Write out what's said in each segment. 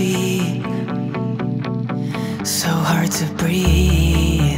be. So hard to breathe.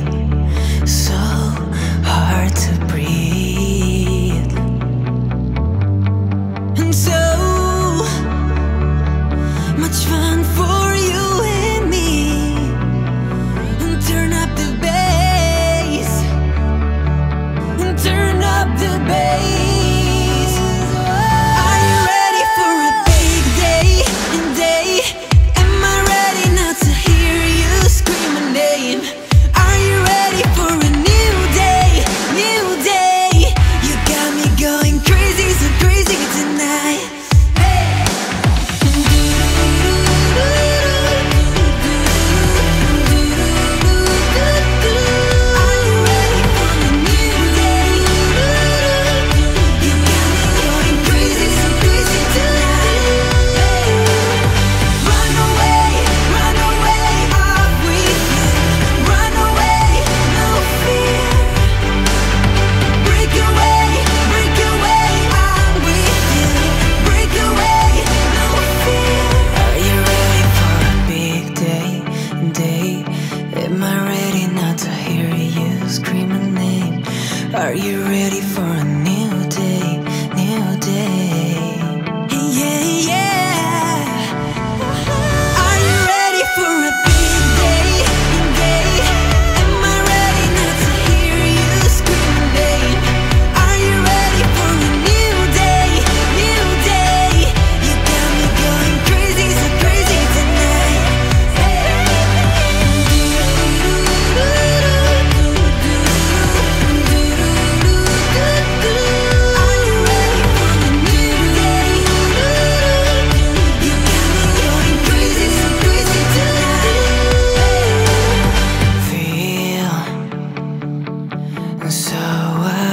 Are you away.